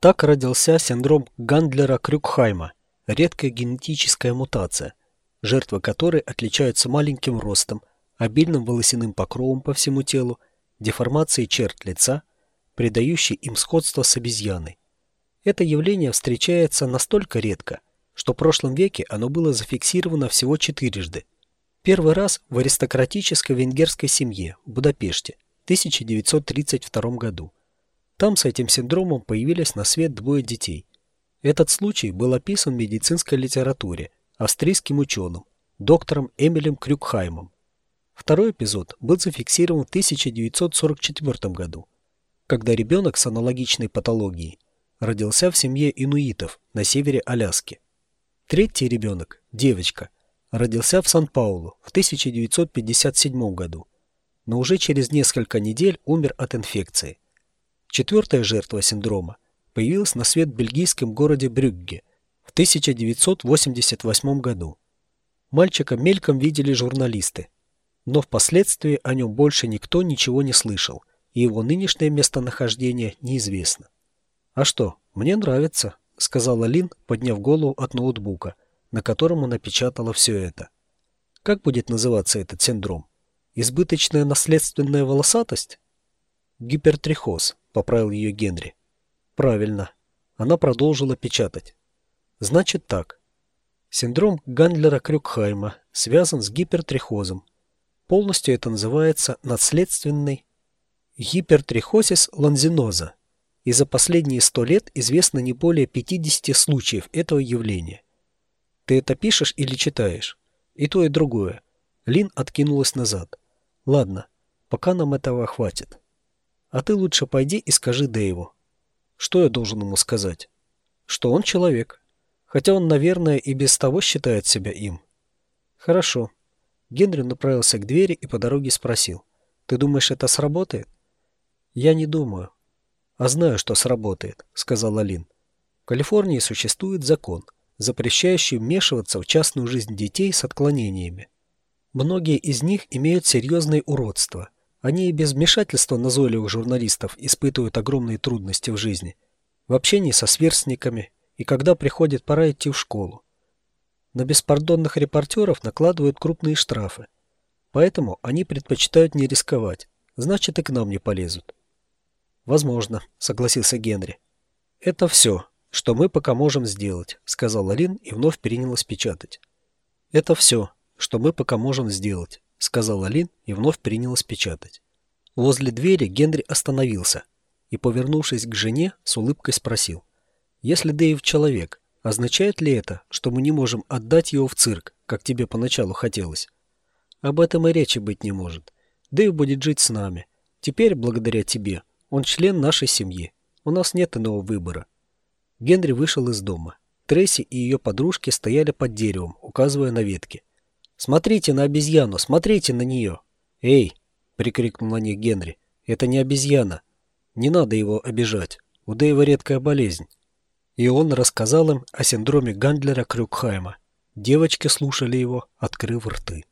Так родился синдром Гандлера-Крюкхайма, редкая генетическая мутация, жертвы которой отличаются маленьким ростом, обильным волосяным покровом по всему телу, деформацией черт лица, придающей им сходство с обезьяной. Это явление встречается настолько редко, что в прошлом веке оно было зафиксировано всего четырежды. Первый раз в аристократической венгерской семье в Будапеште в 1932 году. Там с этим синдромом появились на свет двое детей. Этот случай был описан в медицинской литературе австрийским ученым, доктором Эмилем Крюкхаймом. Второй эпизод был зафиксирован в 1944 году, когда ребенок с аналогичной патологией родился в семье инуитов на севере Аляски. Третий ребенок, девочка, родился в Сан-Паулу в 1957 году, но уже через несколько недель умер от инфекции. Четвертая жертва синдрома появилась на свет в бельгийском городе Брюгге в 1988 году. Мальчика мельком видели журналисты, но впоследствии о нем больше никто ничего не слышал, и его нынешнее местонахождение неизвестно. «А что, мне нравится», — сказала Лин, подняв голову от ноутбука, на котором она печатала все это. «Как будет называться этот синдром? Избыточная наследственная волосатость?» «Гипертрихоз», — поправил ее Генри. «Правильно». Она продолжила печатать. «Значит так. Синдром Гандлера-Крюкхайма связан с гипертрихозом. Полностью это называется наследственный гипертрихозис ланзиноза и за последние сто лет известно не более 50 случаев этого явления. Ты это пишешь или читаешь? И то, и другое. Лин откинулась назад. Ладно, пока нам этого хватит. А ты лучше пойди и скажи Дэйву. Что я должен ему сказать? Что он человек. Хотя он, наверное, и без того считает себя им. Хорошо. Генри направился к двери и по дороге спросил. Ты думаешь, это сработает? Я не думаю. «А знаю, что сработает», — сказал Алин. «В Калифорнии существует закон, запрещающий вмешиваться в частную жизнь детей с отклонениями. Многие из них имеют серьезные уродства. Они и без вмешательства назойливых журналистов испытывают огромные трудности в жизни, в общении со сверстниками и когда приходит пора идти в школу. На беспардонных репортеров накладывают крупные штрафы. Поэтому они предпочитают не рисковать, значит и к нам не полезут. «Возможно», — согласился Генри. «Это все, что мы пока можем сделать», — сказала Лин и вновь перенялась печатать. «Это все, что мы пока можем сделать», — сказала Лин и вновь принялась печатать. Возле двери Генри остановился и, повернувшись к жене, с улыбкой спросил. «Если Дэйв человек, означает ли это, что мы не можем отдать его в цирк, как тебе поначалу хотелось?» «Об этом и речи быть не может. Дэйв будет жить с нами. Теперь, благодаря тебе, он член нашей семьи. У нас нет иного выбора. Генри вышел из дома. Трейси и ее подружки стояли под деревом, указывая на ветки. «Смотрите на обезьяну! Смотрите на нее!» «Эй!» — прикрикнул на них Генри. «Это не обезьяна. Не надо его обижать. У Дэйва редкая болезнь». И он рассказал им о синдроме Гандлера-Крюкхайма. Девочки слушали его, открыв рты.